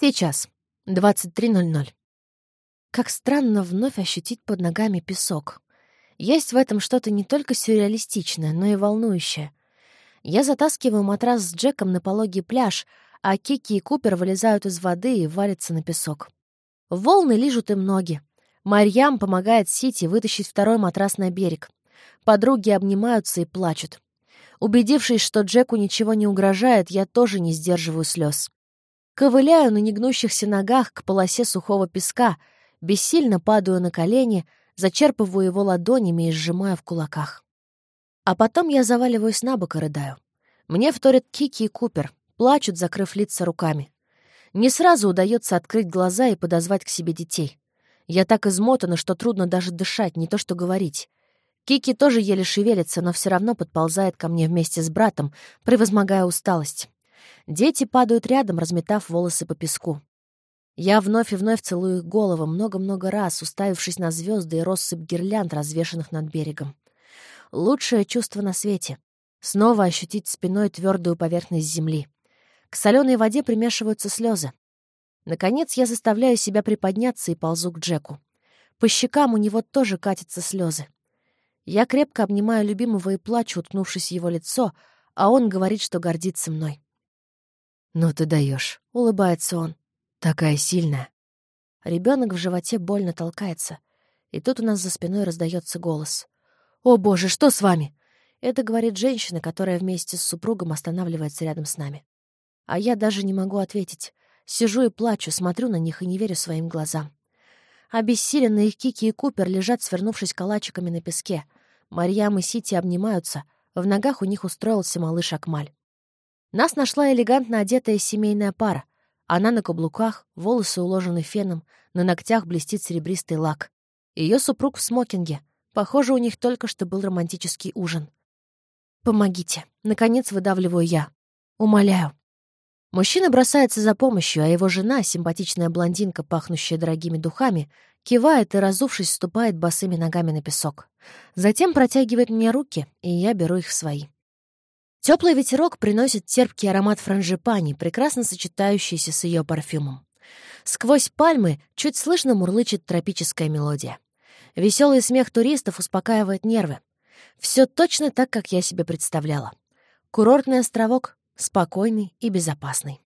Сейчас. 23.00. Как странно вновь ощутить под ногами песок. Есть в этом что-то не только сюрреалистичное, но и волнующее. Я затаскиваю матрас с Джеком на пологий пляж, а Кики и Купер вылезают из воды и валятся на песок. Волны лижут им ноги. Марьям помогает Сити вытащить второй матрас на берег. Подруги обнимаются и плачут. Убедившись, что Джеку ничего не угрожает, я тоже не сдерживаю слез. Ковыляю на негнущихся ногах к полосе сухого песка, бессильно падаю на колени, зачерпываю его ладонями и сжимаю в кулаках. А потом я заваливаюсь на бок и рыдаю. Мне вторят Кики и Купер, плачут, закрыв лица руками. Не сразу удается открыть глаза и подозвать к себе детей. Я так измотана, что трудно даже дышать, не то что говорить. Кики тоже еле шевелится, но все равно подползает ко мне вместе с братом, превозмогая усталость. Дети падают рядом, разметав волосы по песку. Я вновь и вновь целую их головы много-много раз, уставившись на звезды и россыпь гирлянд, развешанных над берегом. Лучшее чувство на свете — снова ощутить спиной твердую поверхность земли. К соленой воде примешиваются слезы. Наконец я заставляю себя приподняться и ползу к Джеку. По щекам у него тоже катятся слезы. Я крепко обнимаю любимого и плачу, уткнувшись в его лицо, а он говорит, что гордится мной. «Ну ты даешь, улыбается он. «Такая сильная». Ребенок в животе больно толкается, и тут у нас за спиной раздается голос. «О, боже, что с вами?» Это говорит женщина, которая вместе с супругом останавливается рядом с нами. А я даже не могу ответить. Сижу и плачу, смотрю на них и не верю своим глазам. Обессиленные Кики и Купер лежат, свернувшись калачиками на песке. Марьям и Сити обнимаются. В ногах у них устроился малыш Акмаль. Нас нашла элегантно одетая семейная пара. Она на каблуках, волосы уложены феном, на ногтях блестит серебристый лак. Ее супруг в смокинге. Похоже, у них только что был романтический ужин. «Помогите!» — наконец выдавливаю я. «Умоляю!» Мужчина бросается за помощью, а его жена, симпатичная блондинка, пахнущая дорогими духами, кивает и, разувшись, ступает босыми ногами на песок. Затем протягивает мне руки, и я беру их в свои. Теплый ветерок приносит терпкий аромат франжипани, прекрасно сочетающийся с ее парфюмом. Сквозь пальмы чуть слышно мурлычет тропическая мелодия. Веселый смех туристов успокаивает нервы. Все точно так, как я себе представляла. Курортный островок, спокойный и безопасный.